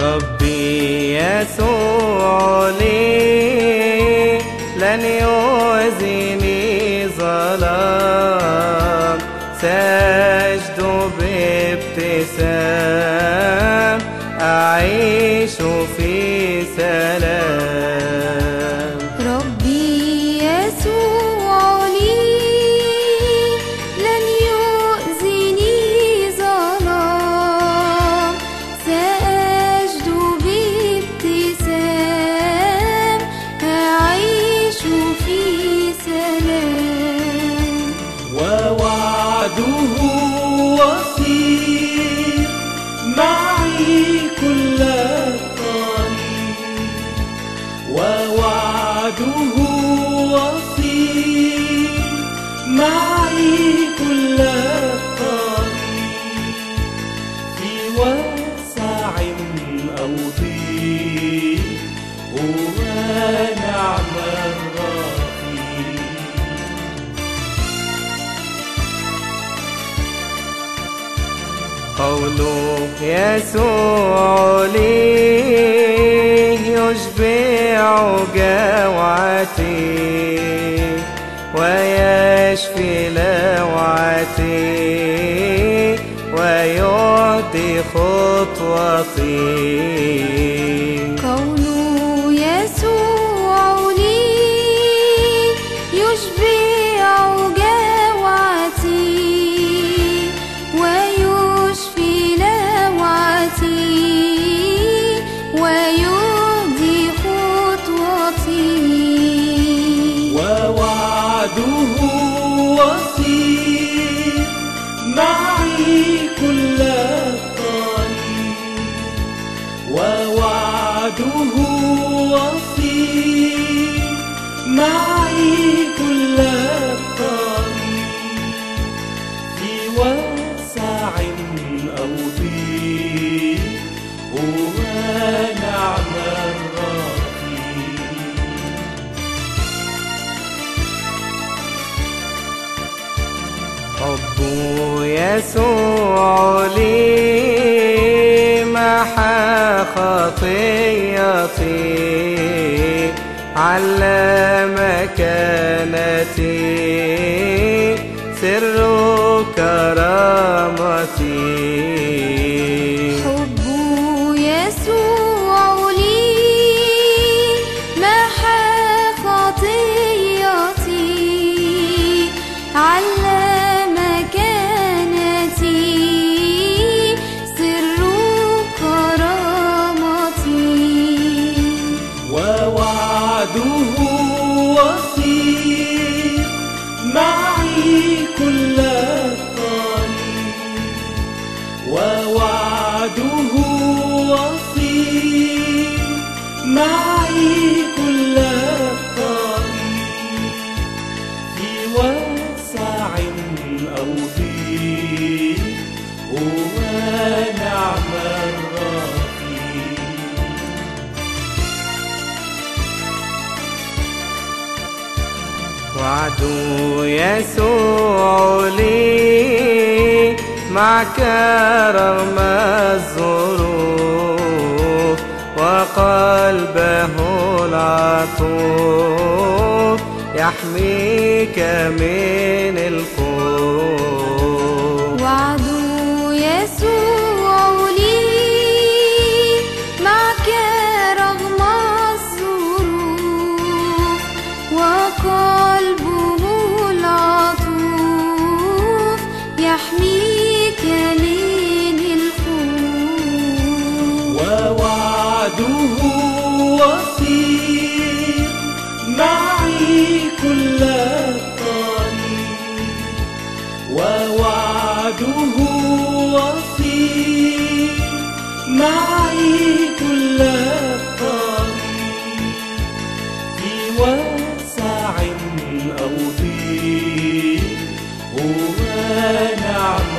ربي يسوع لي لن يؤذيني ظلام سجد بابتسام أعيش في سلام. ووعده وصير معي كل الطريق. ووعده وصير معي كل الطريق قوله يسوع لي يشبع جوعتي ويشفي لوعتي ويعطي خطوتي معي كل الطريق ووعده وصير معي كل يسوع لي محى خطيتي على مكانتي سر كرامتي ووعده وصير معي كل الطريق. ووعده وصير معي كل الطريق. في وسع أو ضيق هو نعم. وعد يسوع لي. معك رغم الظروف وقلبه العطوف يحميك من الخوف. معي كل الطريق في وسع أو هو نعم